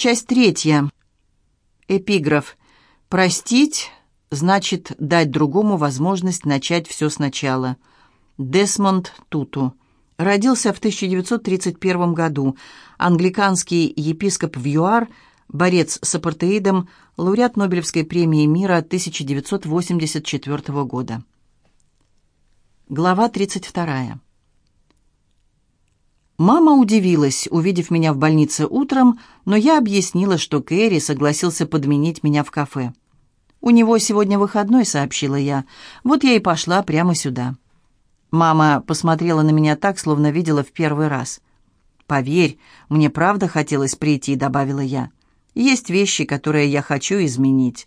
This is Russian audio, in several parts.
Часть третья. Эпиграф. «Простить значит дать другому возможность начать все сначала». Десмонд Туту. Родился в 1931 году. Англиканский епископ в ЮАР, борец с апартеидом, лауреат Нобелевской премии мира 1984 года. Глава 32. Мама удивилась, увидев меня в больнице утром, но я объяснила, что Кэрри согласился подменить меня в кафе. «У него сегодня выходной», — сообщила я. «Вот я и пошла прямо сюда». Мама посмотрела на меня так, словно видела в первый раз. «Поверь, мне правда хотелось прийти», — добавила я. «Есть вещи, которые я хочу изменить».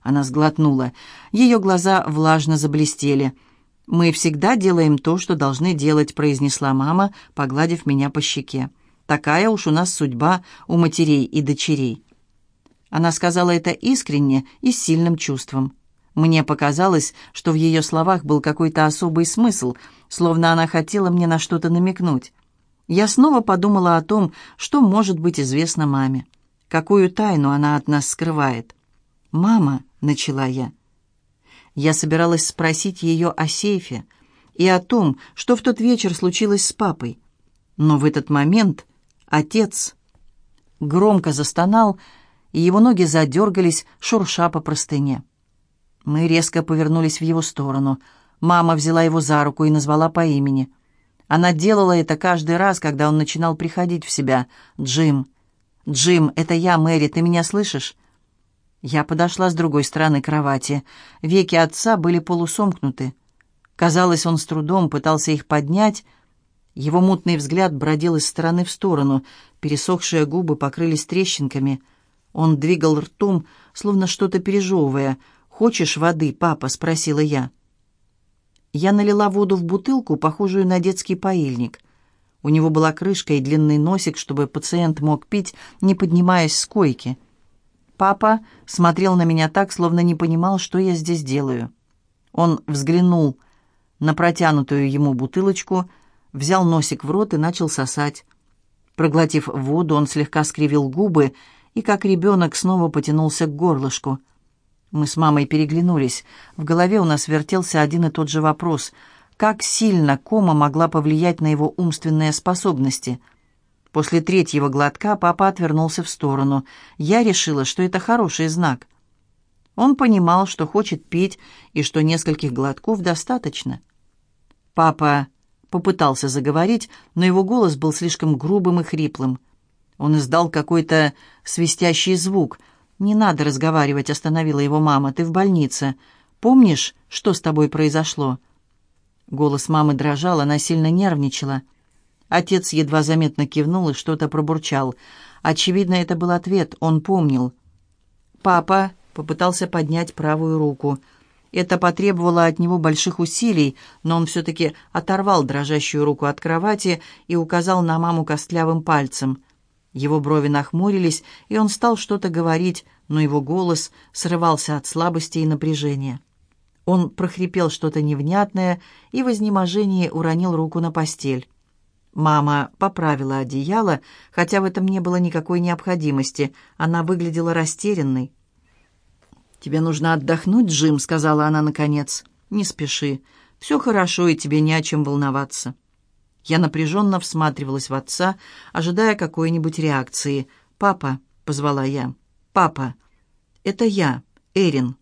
Она сглотнула. Ее глаза влажно заблестели — «Мы всегда делаем то, что должны делать», — произнесла мама, погладив меня по щеке. «Такая уж у нас судьба у матерей и дочерей». Она сказала это искренне и с сильным чувством. Мне показалось, что в ее словах был какой-то особый смысл, словно она хотела мне на что-то намекнуть. Я снова подумала о том, что может быть известно маме. Какую тайну она от нас скрывает. «Мама», — начала я, — я собиралась спросить ее о сейфе и о том, что в тот вечер случилось с папой. Но в этот момент отец громко застонал, и его ноги задергались, шурша по простыне. Мы резко повернулись в его сторону. Мама взяла его за руку и назвала по имени. Она делала это каждый раз, когда он начинал приходить в себя. «Джим! Джим, это я, Мэри, ты меня слышишь?» Я подошла с другой стороны кровати. Веки отца были полусомкнуты. Казалось, он с трудом пытался их поднять. Его мутный взгляд бродил из стороны в сторону. Пересохшие губы покрылись трещинками. Он двигал ртом, словно что-то пережевывая. «Хочешь воды, папа?» — спросила я. Я налила воду в бутылку, похожую на детский поильник. У него была крышка и длинный носик, чтобы пациент мог пить, не поднимаясь с койки. Папа смотрел на меня так, словно не понимал, что я здесь делаю. Он взглянул на протянутую ему бутылочку, взял носик в рот и начал сосать. Проглотив воду, он слегка скривил губы и, как ребенок, снова потянулся к горлышку. Мы с мамой переглянулись. В голове у нас вертелся один и тот же вопрос. Как сильно кома могла повлиять на его умственные способности — После третьего глотка папа отвернулся в сторону. Я решила, что это хороший знак. Он понимал, что хочет пить и что нескольких глотков достаточно. Папа попытался заговорить, но его голос был слишком грубым и хриплым. Он издал какой-то свистящий звук. «Не надо разговаривать», — остановила его мама. «Ты в больнице. Помнишь, что с тобой произошло?» Голос мамы дрожал, она сильно нервничала. Отец едва заметно кивнул и что-то пробурчал. Очевидно, это был ответ, он помнил. Папа попытался поднять правую руку. Это потребовало от него больших усилий, но он все-таки оторвал дрожащую руку от кровати и указал на маму костлявым пальцем. Его брови нахмурились, и он стал что-то говорить, но его голос срывался от слабости и напряжения. Он прохрипел что-то невнятное и в изнеможении уронил руку на постель. Мама поправила одеяло, хотя в этом не было никакой необходимости. Она выглядела растерянной. «Тебе нужно отдохнуть, Джим», — сказала она наконец. «Не спеши. Все хорошо, и тебе не о чем волноваться». Я напряженно всматривалась в отца, ожидая какой-нибудь реакции. «Папа», — позвала я. «Папа, это я, Эрин».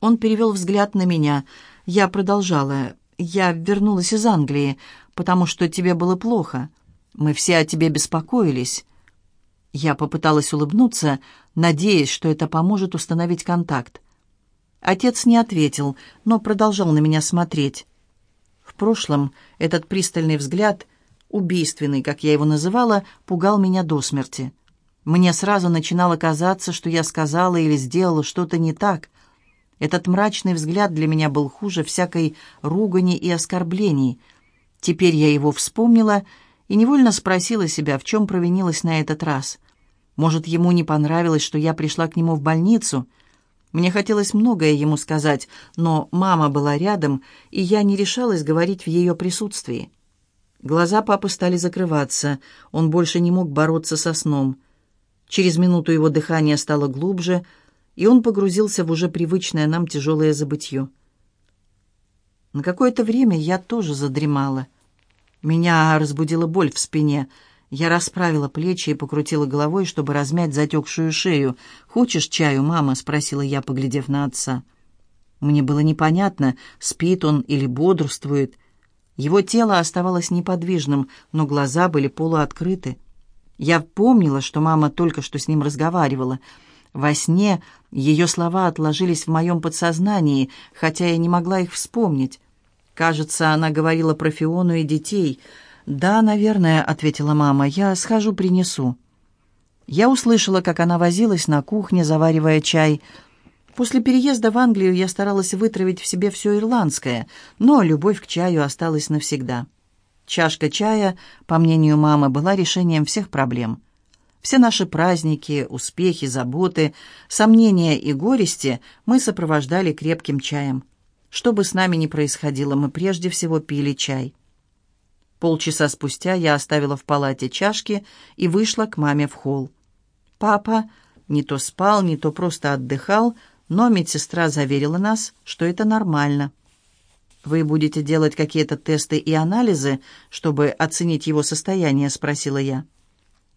Он перевел взгляд на меня. Я продолжала. «Я вернулась из Англии потому что тебе было плохо. Мы все о тебе беспокоились». Я попыталась улыбнуться, надеясь, что это поможет установить контакт. Отец не ответил, но продолжал на меня смотреть. В прошлом этот пристальный взгляд, убийственный, как я его называла, пугал меня до смерти. Мне сразу начинало казаться, что я сказала или сделала что-то не так. Этот мрачный взгляд для меня был хуже всякой ругани и оскорблений — Теперь я его вспомнила и невольно спросила себя, в чем провинилась на этот раз. Может, ему не понравилось, что я пришла к нему в больницу? Мне хотелось многое ему сказать, но мама была рядом, и я не решалась говорить в ее присутствии. Глаза папы стали закрываться, он больше не мог бороться со сном. Через минуту его дыхание стало глубже, и он погрузился в уже привычное нам тяжелое забытье. На какое-то время я тоже задремала. Меня разбудила боль в спине. Я расправила плечи и покрутила головой, чтобы размять затекшую шею. «Хочешь чаю, мама?» — спросила я, поглядев на отца. Мне было непонятно, спит он или бодрствует. Его тело оставалось неподвижным, но глаза были полуоткрыты. Я помнила, что мама только что с ним разговаривала. Во сне ее слова отложились в моем подсознании, хотя я не могла их вспомнить. Кажется, она говорила про Фиону и детей. «Да, наверное», — ответила мама, — «я схожу, принесу». Я услышала, как она возилась на кухне, заваривая чай. После переезда в Англию я старалась вытравить в себе все ирландское, но любовь к чаю осталась навсегда. Чашка чая, по мнению мамы, была решением всех проблем. Все наши праздники, успехи, заботы, сомнения и горести мы сопровождали крепким чаем. Что бы с нами ни происходило, мы прежде всего пили чай. Полчаса спустя я оставила в палате чашки и вышла к маме в холл. Папа не то спал, не то просто отдыхал, но медсестра заверила нас, что это нормально. «Вы будете делать какие-то тесты и анализы, чтобы оценить его состояние?» — спросила я.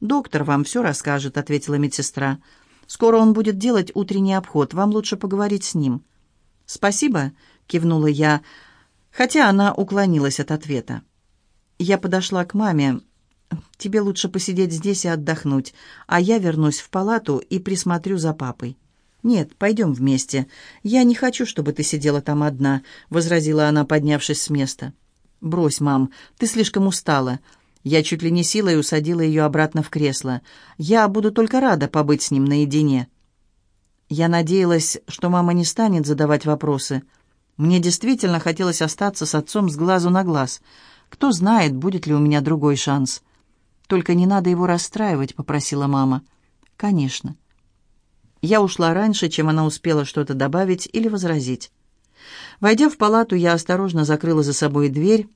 «Доктор вам все расскажет», — ответила медсестра. «Скоро он будет делать утренний обход. Вам лучше поговорить с ним». «Спасибо», — кивнула я, хотя она уклонилась от ответа. Я подошла к маме. «Тебе лучше посидеть здесь и отдохнуть, а я вернусь в палату и присмотрю за папой». «Нет, пойдем вместе. Я не хочу, чтобы ты сидела там одна», — возразила она, поднявшись с места. «Брось, мам, ты слишком устала». Я чуть ли не силой усадила ее обратно в кресло. «Я буду только рада побыть с ним наедине». Я надеялась, что мама не станет задавать вопросы. Мне действительно хотелось остаться с отцом с глазу на глаз. Кто знает, будет ли у меня другой шанс. «Только не надо его расстраивать», — попросила мама. «Конечно». Я ушла раньше, чем она успела что-то добавить или возразить. Войдя в палату, я осторожно закрыла за собой дверь.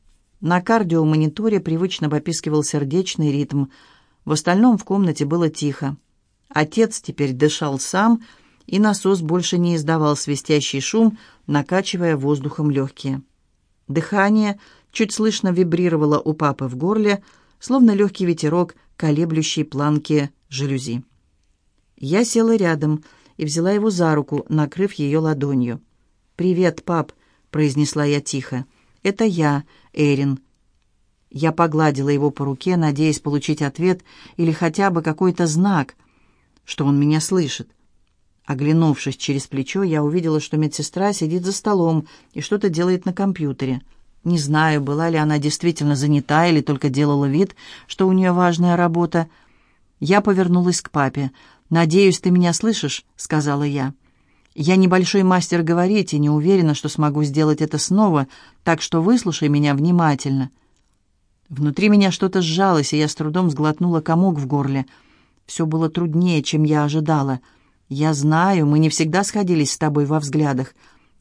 На кардиомониторе привычно попискивал сердечный ритм. В остальном в комнате было тихо. Отец теперь дышал сам, и насос больше не издавал свистящий шум, накачивая воздухом легкие. Дыхание чуть слышно вибрировало у папы в горле, словно легкий ветерок, колеблющий планки жалюзи. Я села рядом и взяла его за руку, накрыв ее ладонью. «Привет, пап», — произнесла я тихо. «Это я, Эрин». Я погладила его по руке, надеясь получить ответ или хотя бы какой-то знак, что он меня слышит. Оглянувшись через плечо, я увидела, что медсестра сидит за столом и что-то делает на компьютере. Не знаю, была ли она действительно занята или только делала вид, что у нее важная работа. Я повернулась к папе. «Надеюсь, ты меня слышишь?» — сказала я. «Я небольшой мастер говорить и не уверена, что смогу сделать это снова, так что выслушай меня внимательно». Внутри меня что-то сжалось, и я с трудом сглотнула комок в горле. Все было труднее, чем я ожидала — «Я знаю, мы не всегда сходились с тобой во взглядах.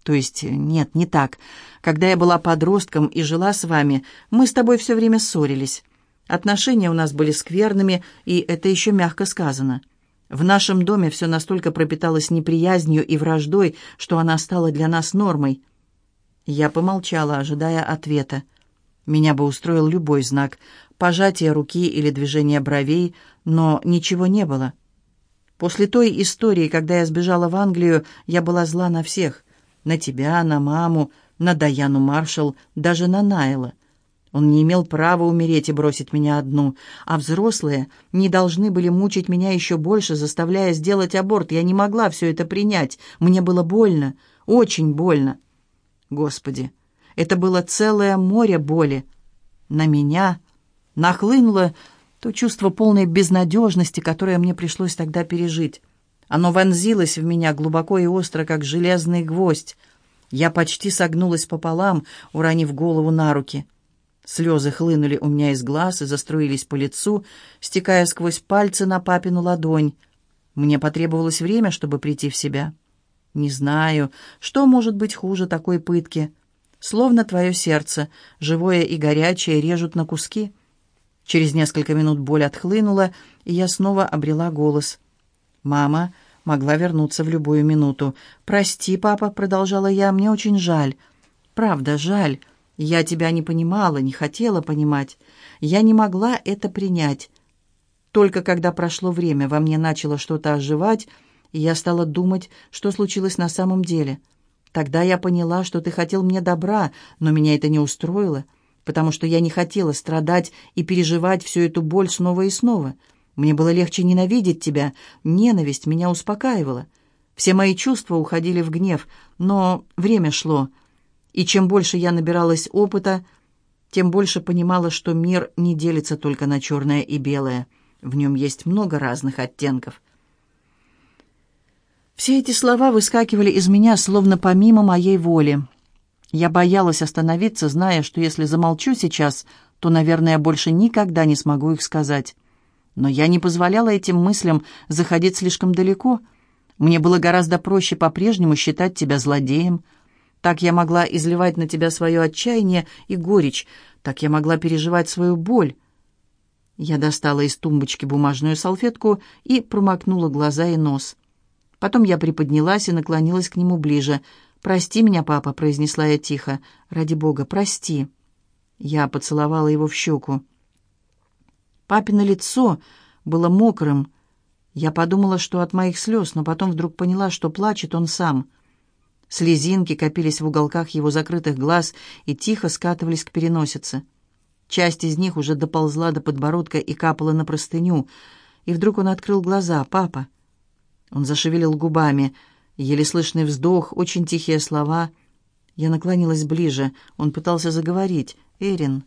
То есть, нет, не так. Когда я была подростком и жила с вами, мы с тобой все время ссорились. Отношения у нас были скверными, и это еще мягко сказано. В нашем доме все настолько пропиталось неприязнью и враждой, что она стала для нас нормой». Я помолчала, ожидая ответа. Меня бы устроил любой знак, пожатие руки или движение бровей, но ничего не было. После той истории, когда я сбежала в Англию, я была зла на всех. На тебя, на маму, на Даяну Маршалл, даже на Найла. Он не имел права умереть и бросить меня одну, а взрослые не должны были мучить меня еще больше, заставляя сделать аборт. Я не могла все это принять. Мне было больно, очень больно. Господи, это было целое море боли. На меня нахлынуло то чувство полной безнадежности, которое мне пришлось тогда пережить. Оно вонзилось в меня глубоко и остро, как железный гвоздь. Я почти согнулась пополам, уронив голову на руки. Слезы хлынули у меня из глаз и заструились по лицу, стекая сквозь пальцы на папину ладонь. Мне потребовалось время, чтобы прийти в себя. Не знаю, что может быть хуже такой пытки. Словно твое сердце, живое и горячее, режут на куски — Через несколько минут боль отхлынула, и я снова обрела голос. Мама могла вернуться в любую минуту. «Прости, папа», — продолжала я, — «мне очень жаль». «Правда, жаль. Я тебя не понимала, не хотела понимать. Я не могла это принять. Только когда прошло время, во мне начало что-то оживать, и я стала думать, что случилось на самом деле. Тогда я поняла, что ты хотел мне добра, но меня это не устроило, потому что я не хотела страдать и переживать всю эту боль снова и снова. Мне было легче ненавидеть тебя, ненависть меня успокаивала. Все мои чувства уходили в гнев, но время шло — и чем больше я набиралась опыта, тем больше понимала, что мир не делится только на черное и белое. В нем есть много разных оттенков. Все эти слова выскакивали из меня, словно помимо моей воли. Я боялась остановиться, зная, что если замолчу сейчас, то, наверное, больше никогда не смогу их сказать. Но я не позволяла этим мыслям заходить слишком далеко. Мне было гораздо проще по-прежнему считать тебя злодеем — так я могла изливать на тебя свое отчаяние и горечь, так я могла переживать свою боль. Я достала из тумбочки бумажную салфетку и промокнула глаза и нос. Потом я приподнялась и наклонилась к нему ближе. «Прости меня, папа», — произнесла я тихо. «Ради бога, прости». Я поцеловала его в щеку. Папино лицо было мокрым. Я подумала, что от моих слез, но потом вдруг поняла, что плачет он сам — Слезинки копились в уголках его закрытых глаз и тихо скатывались к переносице. Часть из них уже доползла до подбородка и капала на простыню. И вдруг он открыл глаза. «Папа!» Он зашевелил губами. Еле слышный вздох, очень тихие слова. Я наклонилась ближе. Он пытался заговорить. «Эрин!»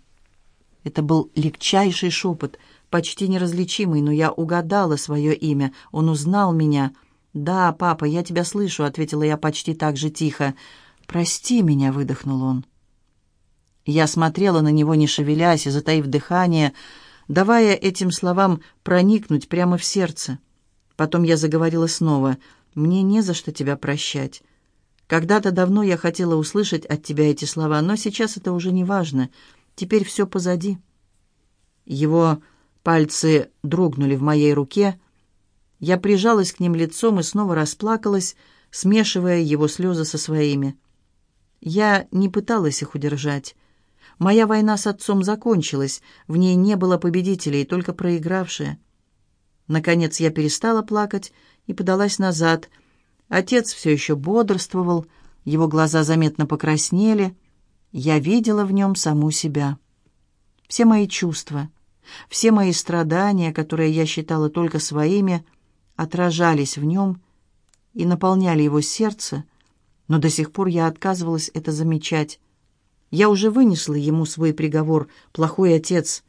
Это был легчайший шепот, почти неразличимый, но я угадала свое имя. Он узнал меня — «Да, папа, я тебя слышу», — ответила я почти так же тихо. «Прости меня», — выдохнул он. Я смотрела на него, не шевелясь и затаив дыхание, давая этим словам проникнуть прямо в сердце. Потом я заговорила снова. «Мне не за что тебя прощать. Когда-то давно я хотела услышать от тебя эти слова, но сейчас это уже не важно. Теперь все позади». Его пальцы дрогнули в моей руке, я прижалась к ним лицом и снова расплакалась, смешивая его слезы со своими. Я не пыталась их удержать. Моя война с отцом закончилась, в ней не было победителей, только проигравшие. Наконец я перестала плакать и подалась назад. Отец все еще бодрствовал, его глаза заметно покраснели. Я видела в нем саму себя. Все мои чувства, все мои страдания, которые я считала только своими, отражались в нем и наполняли его сердце, но до сих пор я отказывалась это замечать. Я уже вынесла ему свой приговор «плохой отец».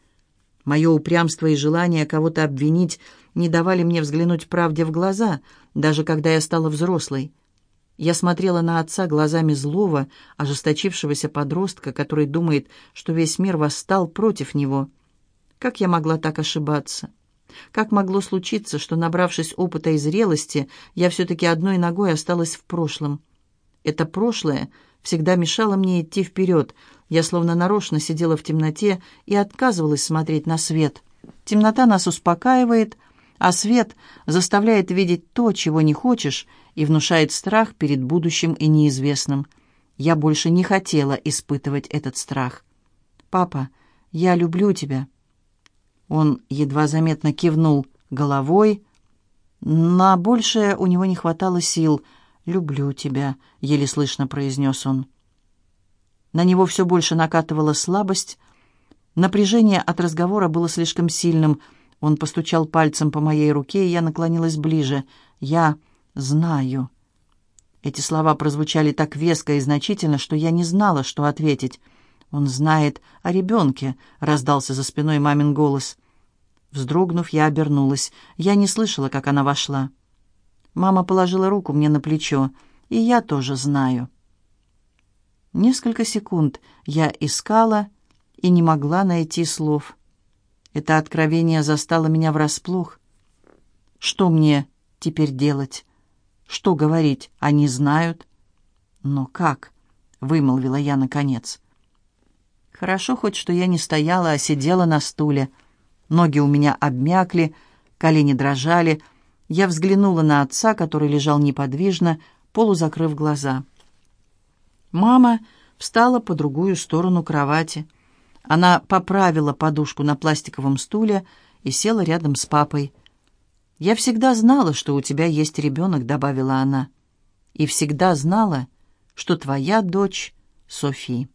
Мое упрямство и желание кого-то обвинить не давали мне взглянуть правде в глаза, даже когда я стала взрослой. Я смотрела на отца глазами злого, ожесточившегося подростка, который думает, что весь мир восстал против него. Как я могла так ошибаться? Как могло случиться, что, набравшись опыта и зрелости, я все-таки одной ногой осталась в прошлом? Это прошлое всегда мешало мне идти вперед. Я словно нарочно сидела в темноте и отказывалась смотреть на свет. Темнота нас успокаивает, а свет заставляет видеть то, чего не хочешь, и внушает страх перед будущим и неизвестным. Я больше не хотела испытывать этот страх. «Папа, я люблю тебя». Он едва заметно кивнул головой. На большее у него не хватало сил. «Люблю тебя», — еле слышно произнес он. На него все больше накатывала слабость. Напряжение от разговора было слишком сильным. Он постучал пальцем по моей руке, и я наклонилась ближе. «Я знаю». Эти слова прозвучали так веско и значительно, что я не знала, что ответить. «Он знает о ребенке», — раздался за спиной мамин голос. Вздрогнув, я обернулась. Я не слышала, как она вошла. Мама положила руку мне на плечо. «И я тоже знаю». Несколько секунд я искала и не могла найти слов. Это откровение застало меня врасплох. Что мне теперь делать? Что говорить? Они знают. Но как? Вымолвила я наконец. Хорошо хоть, что я не стояла, а сидела на стуле. Ноги у меня обмякли, колени дрожали. Я взглянула на отца, который лежал неподвижно, полузакрыв глаза. Мама встала по другую сторону кровати. Она поправила подушку на пластиковом стуле и села рядом с папой. «Я всегда знала, что у тебя есть ребенок», — добавила она. «И всегда знала, что твоя дочь Софи».